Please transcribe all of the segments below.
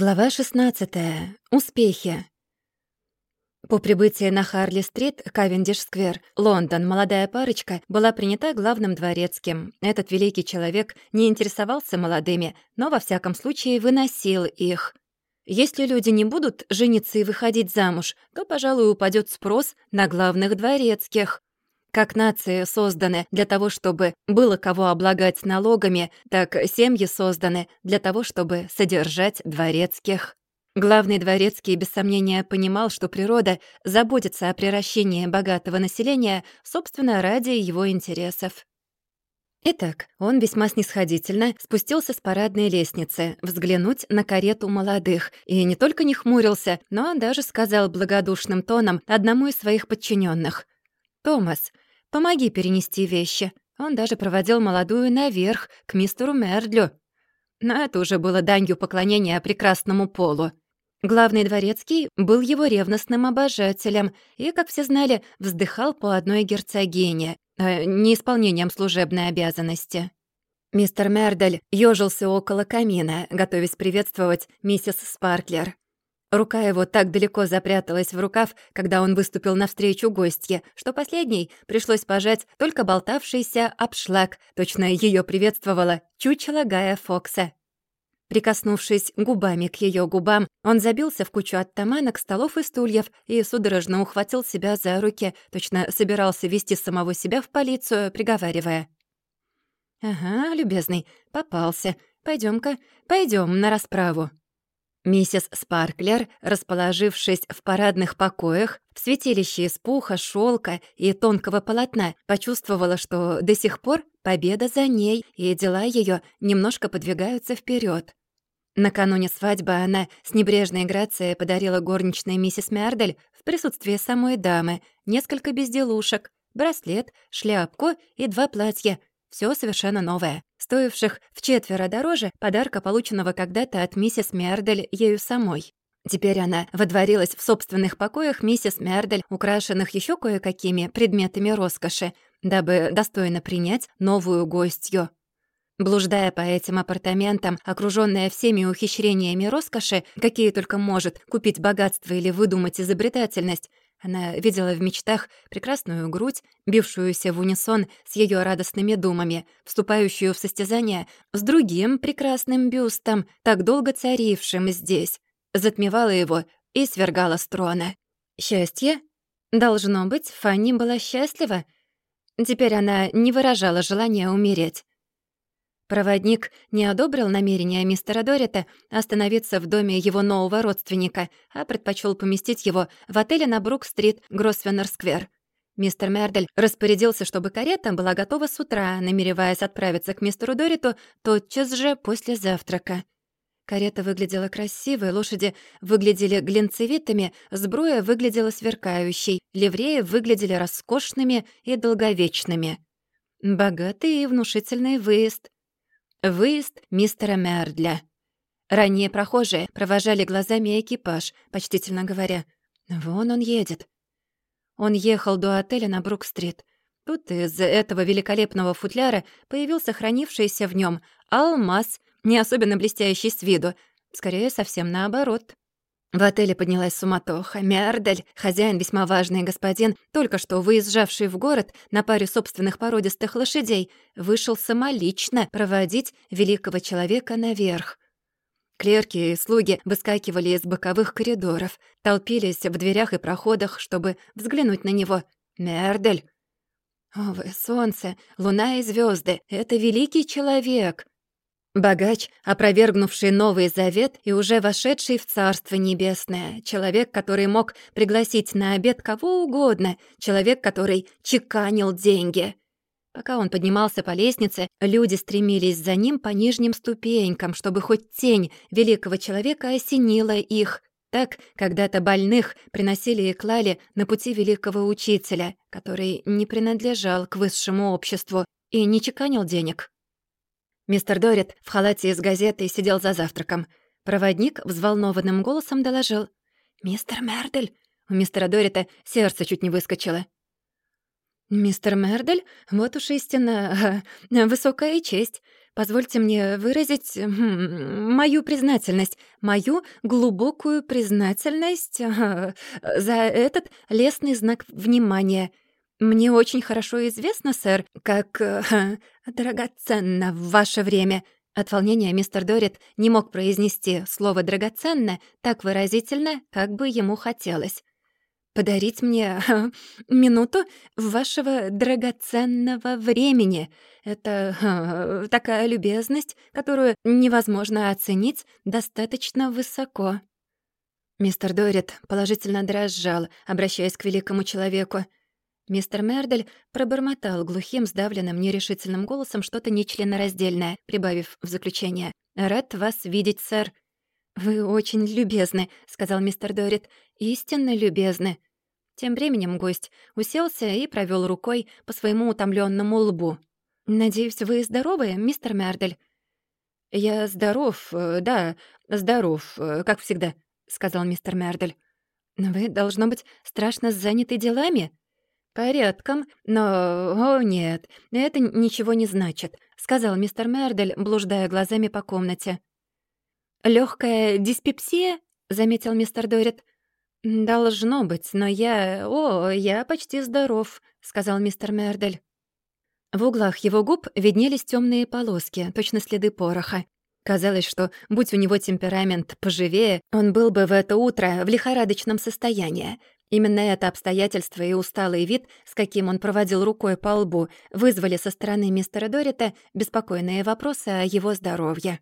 Глава 16. Успехи. По прибытии на Харли-стрит, Кавендиш-сквер, Лондон, молодая парочка была принята главным дворецким. Этот великий человек не интересовался молодыми, но во всяком случае выносил их. Если люди не будут жениться и выходить замуж, то, пожалуй, упадет спрос на главных дворецких. Как нации созданы для того, чтобы было кого облагать налогами, так семьи созданы для того, чтобы содержать дворецких. Главный дворецкий без сомнения понимал, что природа заботится о приращении богатого населения, собственно, ради его интересов. Итак, он весьма снисходительно спустился с парадной лестницы взглянуть на карету молодых и не только не хмурился, но даже сказал благодушным тоном одному из своих подчиненных: «Томас, помоги перенести вещи». Он даже проводил молодую наверх, к мистеру Мердлю. Но это уже было данью поклонения прекрасному полу. Главный дворецкий был его ревностным обожателем и, как все знали, вздыхал по одной герцогине, э, неисполнением служебной обязанности. Мистер Мердель ёжился около камина, готовясь приветствовать миссис Спарклер. Рука его так далеко запряталась в рукав, когда он выступил навстречу гостье, что последней пришлось пожать только болтавшийся обшлаг, точно ее приветствовала чучело Гая Фокса. Прикоснувшись губами к ее губам, он забился в кучу оттаманок, столов и стульев и судорожно ухватил себя за руки, точно собирался вести самого себя в полицию, приговаривая. «Ага, любезный, попался. пойдем ка пойдем на расправу». Миссис Спарклер, расположившись в парадных покоях, в святилище из пуха, шелка и тонкого полотна, почувствовала, что до сих пор победа за ней, и дела ее немножко подвигаются вперед. Накануне свадьбы она с небрежной грацией подарила горничной миссис Мердель в присутствии самой дамы несколько безделушек, браслет, шляпку и два платья, все совершенно новое, стоивших в четверо дороже подарка, полученного когда-то от миссис Мердель ею самой. Теперь она водворилась в собственных покоях миссис Мердель, украшенных еще кое-какими предметами роскоши, дабы достойно принять новую гостью. Блуждая по этим апартаментам, окружённая всеми ухищрениями роскоши, какие только может купить богатство или выдумать изобретательность, она видела в мечтах прекрасную грудь, бившуюся в унисон с ее радостными думами, вступающую в состязание с другим прекрасным бюстом, так долго царившим здесь, затмевала его и свергала с трона. Счастье? Должно быть, Фанни была счастлива. Теперь она не выражала желания умереть. Проводник не одобрил намерения мистера Дорита остановиться в доме его нового родственника, а предпочел поместить его в отеле на Брук-стрит, Гросвеннер-сквер. Мистер Мердель распорядился, чтобы карета была готова с утра, намереваясь отправиться к мистеру Дориту тотчас же после завтрака. Карета выглядела красивой, лошади выглядели глинцевитыми, сбруя выглядела сверкающей, ливреи выглядели роскошными и долговечными. Богатый и внушительный выезд — Выезд мистера Мердля. Ранние прохожие провожали глазами экипаж, почтительно говоря, «Вон он едет». Он ехал до отеля на Брук-стрит. Тут из этого великолепного футляра появился хранившийся в нем алмаз, не особенно блестящий с виду, скорее совсем наоборот. В отеле поднялась суматоха. Мердель, хозяин весьма важный господин, только что выезжавший в город на паре собственных породистых лошадей, вышел самолично проводить великого человека наверх. Клерки и слуги выскакивали из боковых коридоров, толпились в дверях и проходах, чтобы взглянуть на него. «Мердель!» «О, вы солнце, луна и звезды! Это великий человек!» Богач, опровергнувший Новый Завет и уже вошедший в Царство Небесное, человек, который мог пригласить на обед кого угодно, человек, который чеканил деньги. Пока он поднимался по лестнице, люди стремились за ним по нижним ступенькам, чтобы хоть тень великого человека осенила их. Так когда-то больных приносили и клали на пути великого учителя, который не принадлежал к высшему обществу и не чеканил денег. Мистер Дорит в халате из газеты сидел за завтраком. Проводник взволнованным голосом доложил. «Мистер Мердель!» У мистера Дорита сердце чуть не выскочило. «Мистер Мердель? Вот уж истинно... Высокая честь. позвольте мне выразить хм, мою признательность, мою глубокую признательность за этот лестный знак внимания. Мне очень хорошо известно, сэр, как э, драгоценно в ваше время». От волнения мистер Дорит не мог произнести слово «драгоценно» так выразительно, как бы ему хотелось подарить мне минуту вашего драгоценного времени. Это такая любезность, которую невозможно оценить достаточно высоко». Мистер Дорит положительно дрожал, обращаясь к великому человеку. Мистер Мердель пробормотал глухим, сдавленным, нерешительным голосом что-то нечленораздельное, прибавив в заключение. «Рад вас видеть, сэр». «Вы очень любезны», — сказал мистер Дорит. «Истинно любезны. Тем временем гость уселся и провел рукой по своему утомленному лбу. «Надеюсь, вы здоровы, мистер Мердель?» «Я здоров, э, да, здоров, э, как всегда», — сказал мистер Мердель. «Но вы, должно быть, страшно заняты делами?» «Порядком, но... О, нет, это ничего не значит», — сказал мистер Мердель, блуждая глазами по комнате. Легкая диспепсия?» — заметил мистер Дорит. «Должно быть, но я... О, я почти здоров», — сказал мистер Мердель. В углах его губ виднелись темные полоски, точно следы пороха. Казалось, что, будь у него темперамент поживее, он был бы в это утро в лихорадочном состоянии. Именно это обстоятельство и усталый вид, с каким он проводил рукой по лбу, вызвали со стороны мистера Дорита беспокойные вопросы о его здоровье.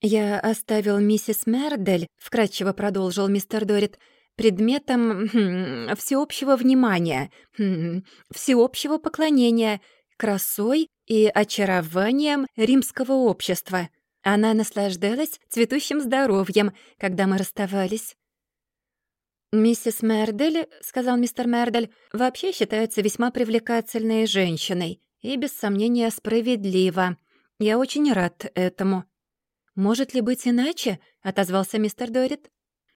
«Я оставил миссис Мердель», — вкратчиво продолжил мистер Дорит, — предметом хм, всеобщего внимания, хм, всеобщего поклонения, красой и очарованием римского общества. Она наслаждалась цветущим здоровьем, когда мы расставались. «Миссис Мердель, — сказал мистер Мердель, — вообще считается весьма привлекательной женщиной и, без сомнения, справедлива. Я очень рад этому». «Может ли быть иначе?» — отозвался мистер Дорит.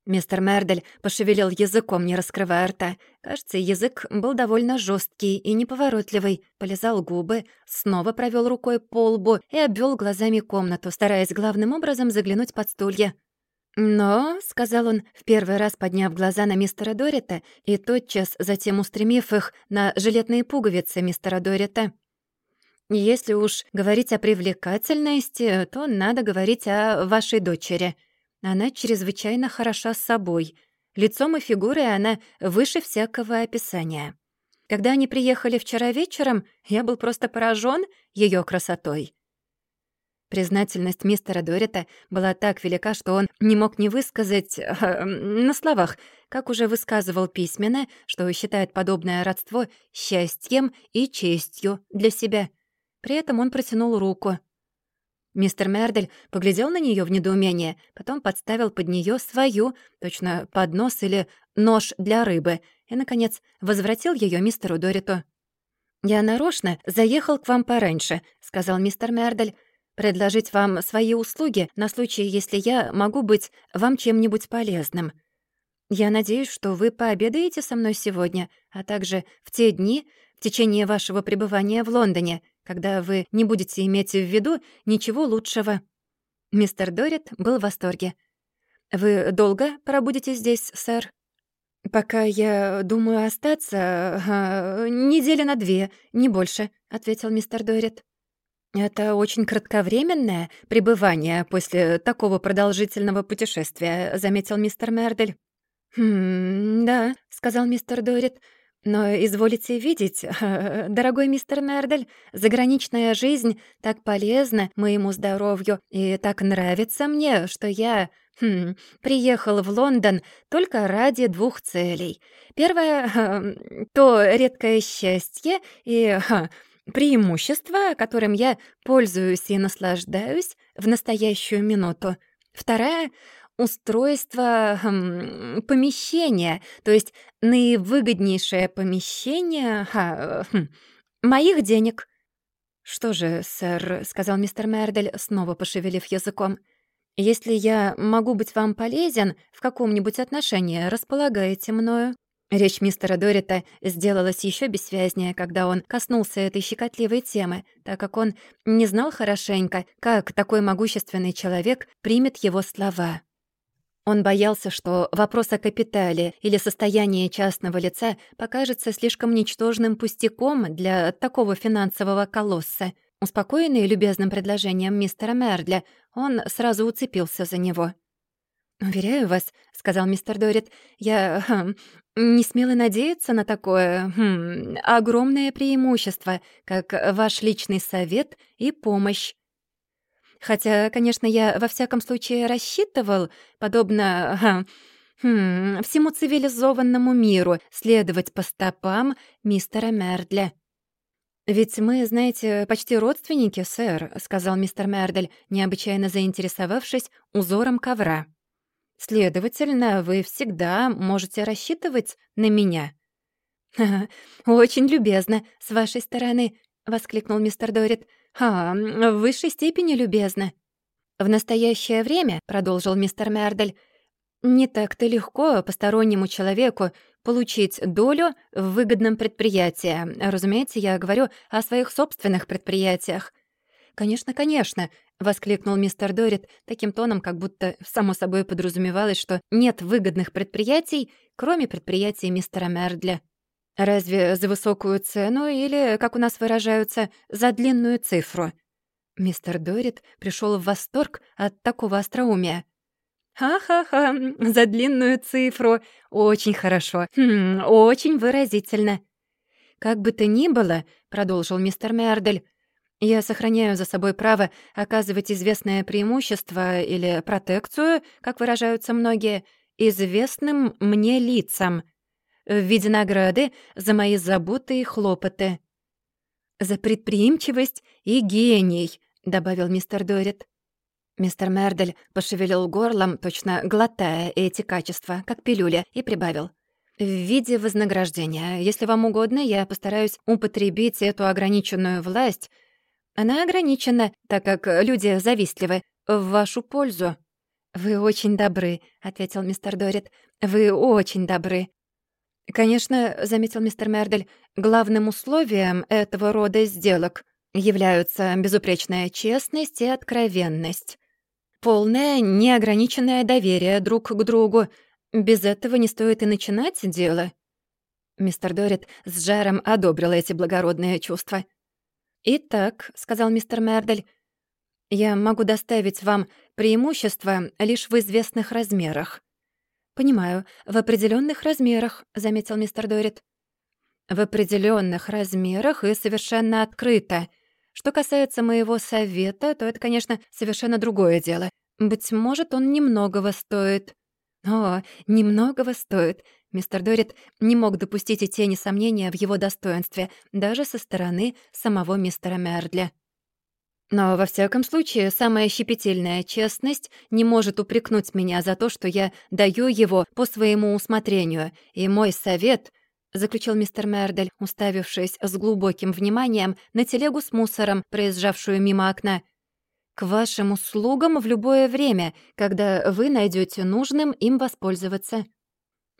Мистер Мердель пошевелил языком, не раскрывая рта. Кажется, язык был довольно жесткий и неповоротливый. Полизал губы, снова провел рукой по лбу и обвел глазами комнату, стараясь главным образом заглянуть под стулья. «Но», — сказал он, в первый раз подняв глаза на мистера Дорита и тотчас затем устремив их на жилетные пуговицы мистера Дорита, «если уж говорить о привлекательности, то надо говорить о вашей дочери». Она чрезвычайно хороша собой. Лицом и фигурой она выше всякого описания. Когда они приехали вчера вечером, я был просто поражен ее красотой. Признательность мистера Дорита была так велика, что он не мог не высказать э, на словах, как уже высказывал письменно, что считает подобное родство счастьем и честью для себя. При этом он протянул руку — Мистер Мердель поглядел на нее в недоумение, потом подставил под нее свою, точно поднос или нож для рыбы, и, наконец, возвратил ее мистеру Дориту. «Я нарочно заехал к вам пораньше», — сказал мистер Мердель, «предложить вам свои услуги на случай, если я могу быть вам чем-нибудь полезным. Я надеюсь, что вы пообедаете со мной сегодня, а также в те дни, в течение вашего пребывания в Лондоне, когда вы не будете иметь в виду ничего лучшего». Мистер Дорит был в восторге. «Вы долго пробудете здесь, сэр?» «Пока я думаю остаться, э, недели на две, не больше», — ответил мистер Дорит. «Это очень кратковременное пребывание после такого продолжительного путешествия», — заметил мистер Мердель. «Хм, да», — сказал мистер Дорит, — но изволите видеть, дорогой мистер Мердель, заграничная жизнь так полезна моему здоровью и так нравится мне, что я хм, приехал в Лондон только ради двух целей. Первое — то редкое счастье и преимущество, которым я пользуюсь и наслаждаюсь в настоящую минуту. Вторая — устройство хм, помещения, то есть наивыгоднейшее помещение ха, хм, моих денег. «Что же, сэр», — сказал мистер Мердель, снова пошевелив языком, «если я могу быть вам полезен в каком-нибудь отношении, располагаете мною». Речь мистера Дорита сделалась еще бессвязнее, когда он коснулся этой щекотливой темы, так как он не знал хорошенько, как такой могущественный человек примет его слова. Он боялся, что вопрос о капитале или состоянии частного лица покажется слишком ничтожным пустяком для такого финансового колосса. Успокоенный любезным предложением мистера Мердля, он сразу уцепился за него. «Уверяю вас», — сказал мистер Дорит, — «я хм, не смела надеяться на такое хм, огромное преимущество, как ваш личный совет и помощь. Хотя, конечно, я во всяком случае рассчитывал, подобно хм, всему цивилизованному миру, следовать по стопам мистера Мердля. «Ведь мы, знаете, почти родственники, сэр», — сказал мистер Мердель, необычайно заинтересовавшись узором ковра. Следовательно, вы всегда можете рассчитывать на меня». «Очень любезно с вашей стороны», — воскликнул мистер Дорит. «А, в высшей степени любезно». «В настоящее время», — продолжил мистер Мердель, «не так-то легко постороннему человеку получить долю в выгодном предприятии. Разумеется, я говорю о своих собственных предприятиях. «Конечно, конечно», — воскликнул мистер Дорит таким тоном, как будто само собой подразумевалось, что нет выгодных предприятий, кроме предприятий мистера Мердля. «Разве за высокую цену или, как у нас выражаются, за длинную цифру?» Мистер Дорит пришел в восторг от такого остроумия. «Ха-ха-ха, за длинную цифру. Очень хорошо. Хм, очень выразительно». «Как бы то ни было», — продолжил мистер Мердель, я сохраняю за собой право оказывать известное преимущество или протекцию, как выражаются многие, известным мне лицам в виде награды за мои заботы и хлопоты. «За предприимчивость и гений», — добавил мистер Дорит. Мистер Мердель пошевелил горлом, точно глотая эти качества, как пилюля, и прибавил. «В виде вознаграждения. Если вам угодно, я постараюсь употребить эту ограниченную власть она ограничена, так как люди завистливы, в вашу пользу». «Вы очень добры», — ответил мистер Дорит. «Вы очень добры». «Конечно», — заметил мистер Мердель, «главным условием этого рода сделок являются безупречная честность и откровенность. Полное неограниченное доверие друг к другу. Без этого не стоит и начинать дело». Мистер Дорит с жаром одобрил эти благородные чувства. «Итак», — сказал мистер Мердель, — «я могу доставить вам преимущество лишь в известных размерах». «Понимаю, в определенных размерах», — заметил мистер Дорит. «В определенных размерах и совершенно открыто. Что касается моего совета, то это, конечно, совершенно другое дело. Быть может, он немногого стоит». «О, немногого стоит. Мистер Дорит не мог допустить и тени сомнения в его достоинстве, даже со стороны самого мистера Мердля. Но, во всяком случае, самая щепетильная честность не может упрекнуть меня за то, что я даю его по своему усмотрению, и мой совет —— заключил мистер Мердель, уставившись с глубоким вниманием на телегу с мусором, проезжавшую мимо окна. «К вашим услугам в любое время, когда вы найдете нужным им воспользоваться».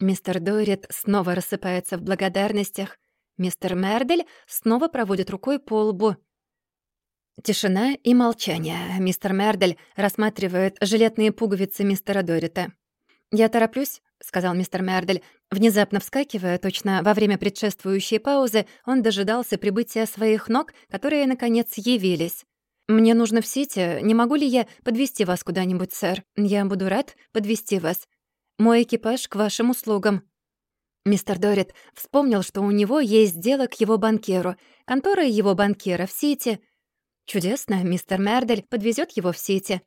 Мистер Дорит снова рассыпается в благодарностях. Мистер Мердель снова проводит рукой по лбу. Тишина и молчание. Мистер Мердель рассматривает жилетные пуговицы мистера Дорита. «Я тороплюсь», — сказал мистер Мердель. Внезапно вскакивая, точно во время предшествующей паузы, он дожидался прибытия своих ног, которые, наконец, явились. «Мне нужно в Сити. Не могу ли я подвести вас куда-нибудь, сэр? Я буду рад подвести вас. Мой экипаж к вашим услугам». Мистер Дорит вспомнил, что у него есть дело к его банкиру, контора его банкира в Сити. Чудесно, мистер Мердель подвезет его в Сити.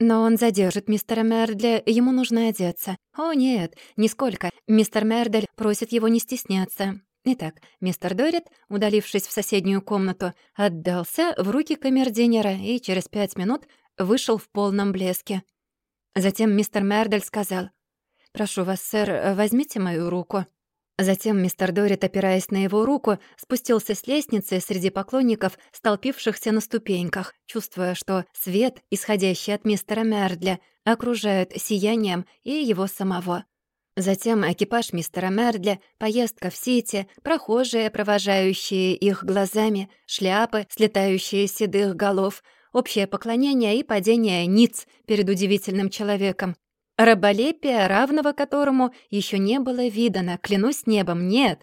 Но он задержит мистера Мердля, ему нужно одеться. О, нет, нисколько. Мистер Мердель просит его не стесняться. Итак, мистер Дорит, удалившись в соседнюю комнату, отдался в руки камердинера и через пять минут вышел в полном блеске. Затем мистер Мердель сказал, «Прошу вас, сэр, возьмите мою руку». Затем мистер Дорит, опираясь на его руку, спустился с лестницы среди поклонников, столпившихся на ступеньках, чувствуя, что свет, исходящий от мистера Мердля, окружает сиянием и его самого. Затем экипаж мистера Мердля, поездка в Сити, прохожие, провожающие их глазами, шляпы, слетающие седых голов, общее поклонение и падение ниц перед удивительным человеком. Раболепие, равного которому еще не было видано, клянусь небом, нет.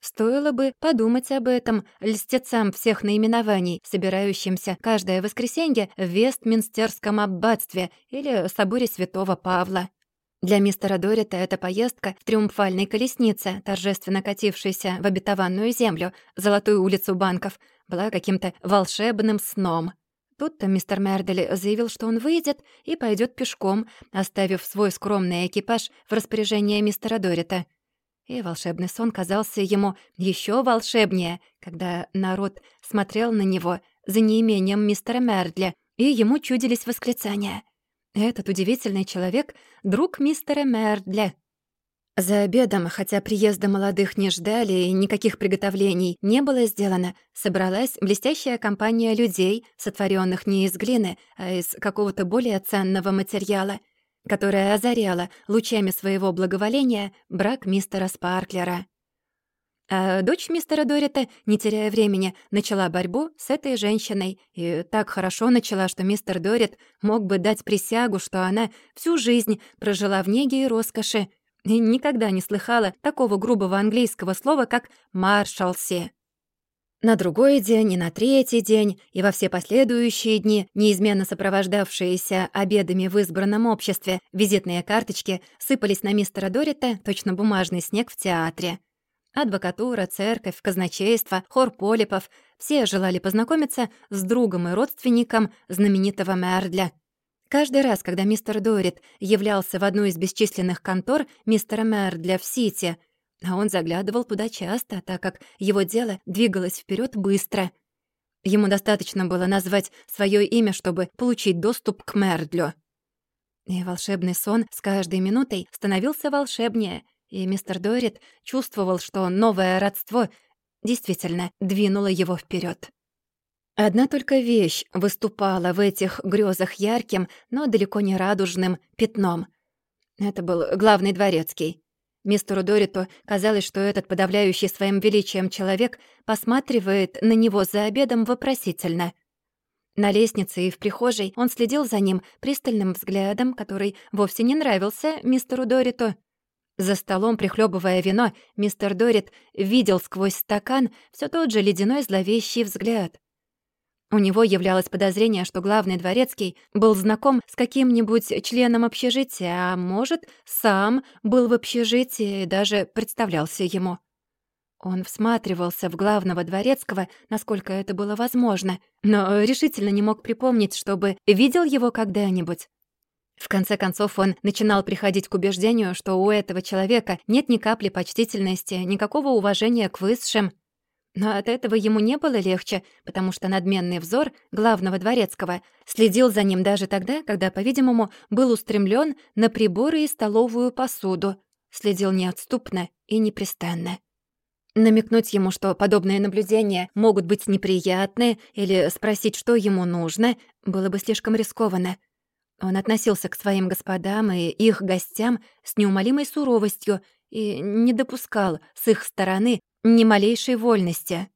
Стоило бы подумать об этом льстецам всех наименований, собирающимся каждое воскресенье в Вестминстерском аббатстве или соборе святого Павла. Для мистера Дорита эта поездка в триумфальной колеснице, торжественно катившейся в обетованную землю, золотую улицу банков, была каким-то волшебным сном. Тут-то мистер Мердели заявил, что он выйдет и пойдет пешком, оставив свой скромный экипаж в распоряжение мистера Дорита. И волшебный сон казался ему еще волшебнее, когда народ смотрел на него за неимением мистера Мердля, и ему чудились восклицания — этот удивительный человек — друг мистера Мердля. За обедом, хотя приезда молодых не ждали и никаких приготовлений не было сделано, собралась блестящая компания людей, сотворенных не из глины, а из какого-то более ценного материала, которая озаряла лучами своего благоволения брак мистера Спарклера. А дочь мистера Дорита, не теряя времени, начала борьбу с этой женщиной. И так хорошо начала, что мистер Дорит мог бы дать присягу, что она всю жизнь прожила в неге и роскоши, и никогда не слыхала такого грубого английского слова, как «маршалси». На другой день и на третий день, и во все последующие дни, неизменно сопровождавшиеся обедами в избранном обществе, визитные карточки сыпались на мистера Дорита, точно бумажный снег в театре. Адвокатура, церковь, казначейство, хор полипов — все желали познакомиться с другом и родственником знаменитого Мердля. Каждый раз, когда мистер Дорит являлся в одну из бесчисленных контор мистера Мердля в Сити, а он заглядывал туда часто, так как его дело двигалось вперед быстро. Ему достаточно было назвать свое имя, чтобы получить доступ к Мердлю. И волшебный сон с каждой минутой становился волшебнее — и мистер Дорит чувствовал, что новое родство действительно двинуло его вперед. Одна только вещь выступала в этих грезах ярким, но далеко не радужным пятном. Это был главный дворецкий. Мистеру Дориту казалось, что этот подавляющий своим величием человек посматривает на него за обедом вопросительно. На лестнице и в прихожей он следил за ним пристальным взглядом, который вовсе не нравился мистеру Дориту. За столом, прихлебывая вино, мистер Дорит видел сквозь стакан все тот же ледяной зловещий взгляд. У него являлось подозрение, что главный дворецкий был знаком с каким-нибудь членом общежития, а может, сам был в общежитии и даже представлялся ему. Он всматривался в главного дворецкого, насколько это было возможно, но решительно не мог припомнить, чтобы видел его когда-нибудь. В конце концов, он начинал приходить к убеждению, что у этого человека нет ни капли почтительности, никакого уважения к высшим. Но от этого ему не было легче, потому что надменный взор главного дворецкого следил за ним даже тогда, когда, по-видимому, был устремлен на приборы и столовую посуду, следил неотступно и непрестанно. Намекнуть ему, что подобные наблюдения могут быть неприятны, или спросить, что ему нужно, было бы слишком рискованно — он относился к своим господам и их гостям с неумолимой суровостью и не допускал с их стороны ни малейшей вольности.